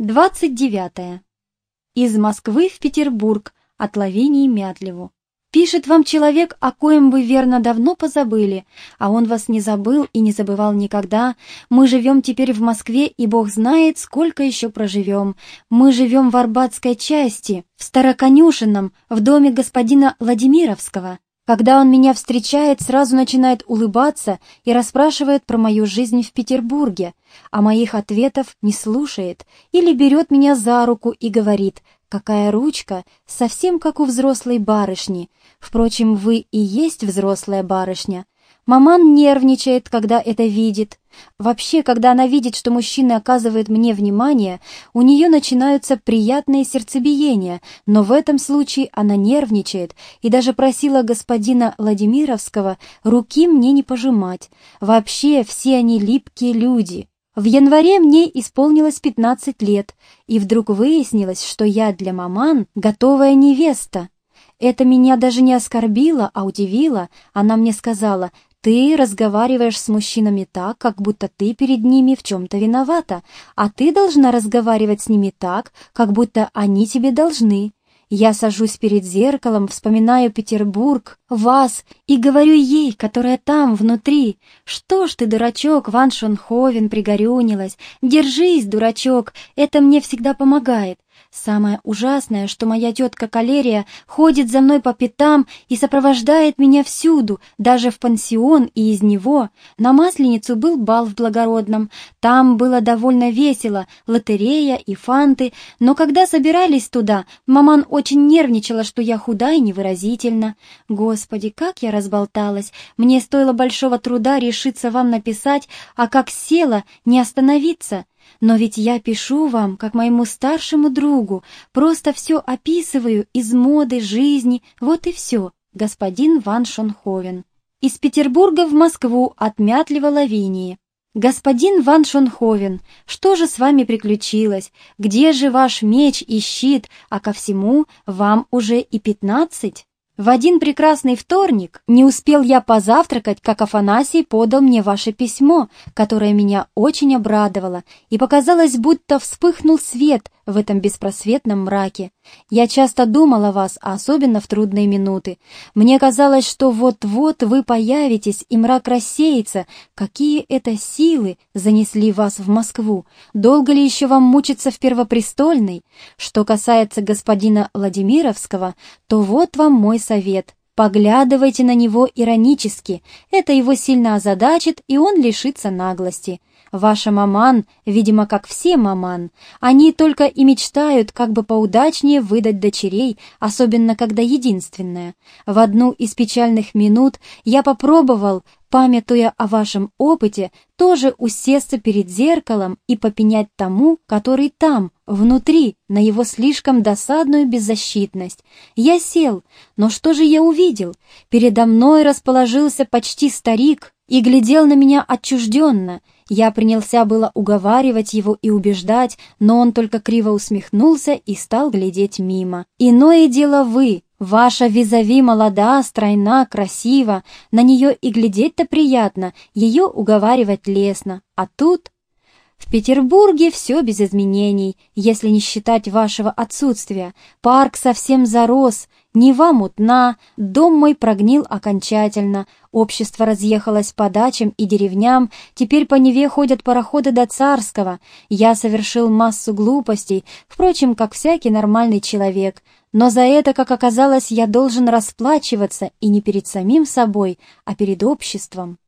29. Из Москвы в Петербург от Лавинии Мятлеву. Пишет вам человек, о коем вы верно давно позабыли, а он вас не забыл и не забывал никогда. Мы живем теперь в Москве, и Бог знает, сколько еще проживем. Мы живем в Арбатской части, в Староконюшенном, в доме господина Владимировского. Когда он меня встречает, сразу начинает улыбаться и расспрашивает про мою жизнь в Петербурге, а моих ответов не слушает или берет меня за руку и говорит «Какая ручка, совсем как у взрослой барышни. Впрочем, вы и есть взрослая барышня. Маман нервничает, когда это видит. Вообще, когда она видит, что мужчина оказывает мне внимание, у нее начинаются приятные сердцебиения, но в этом случае она нервничает и даже просила господина Владимировского руки мне не пожимать. Вообще, все они липкие люди. В январе мне исполнилось 15 лет, и вдруг выяснилось, что я для маман готовая невеста. Это меня даже не оскорбило, а удивило. Она мне сказала, ты разговариваешь с мужчинами так, как будто ты перед ними в чем-то виновата, а ты должна разговаривать с ними так, как будто они тебе должны. Я сажусь перед зеркалом, вспоминаю Петербург, вас, и говорю ей, которая там, внутри, «Что ж ты, дурачок, Ван Шонховен, пригорюнилась? Держись, дурачок, это мне всегда помогает. Самое ужасное, что моя тетка Калерия ходит за мной по пятам и сопровождает меня всюду, даже в пансион и из него. На Масленицу был бал в Благородном. Там было довольно весело, лотерея и фанты, но когда собирались туда, маман очень нервничала, что я худа и невыразительна. Господи, как я разболталась! Мне стоило большого труда решиться вам написать, а как села, не остановиться. Но ведь я пишу вам, как моему старшему другу, просто все описываю из моды, жизни, вот и все, господин Ван Шонховен. Из Петербурга в Москву от Мятлева Лавинии. «Господин Ван Шонховен, что же с вами приключилось? Где же ваш меч и щит, а ко всему вам уже и пятнадцать?» В один прекрасный вторник не успел я позавтракать, как Афанасий подал мне ваше письмо, которое меня очень обрадовало, и показалось, будто вспыхнул свет в этом беспросветном мраке. Я часто думал о вас, особенно в трудные минуты. Мне казалось, что вот-вот вы появитесь, и мрак рассеется. Какие это силы занесли вас в Москву? Долго ли еще вам мучиться в Первопрестольной? Что касается господина Владимировского, то вот вам мой совет. Поглядывайте на него иронически, это его сильно озадачит, и он лишится наглости. Ваша маман, видимо, как все маман, они только и мечтают, как бы поудачнее выдать дочерей, особенно когда единственная. В одну из печальных минут я попробовал, памятуя о вашем опыте, тоже усесться перед зеркалом и попенять тому, который там, внутри, на его слишком досадную беззащитность. Я сел, но что же я увидел? Передо мной расположился почти старик и глядел на меня отчужденно, я принялся было уговаривать его и убеждать, но он только криво усмехнулся и стал глядеть мимо. «Иное дело вы, Ваша визави молода, стройна, красива, на нее и глядеть-то приятно, ее уговаривать лестно. А тут в Петербурге все без изменений, если не считать вашего отсутствия. Парк совсем зарос, Нева мутна, дом мой прогнил окончательно, общество разъехалось по дачам и деревням, теперь по Неве ходят пароходы до Царского. Я совершил массу глупостей, впрочем, как всякий нормальный человек. Но за это, как оказалось, я должен расплачиваться и не перед самим собой, а перед обществом.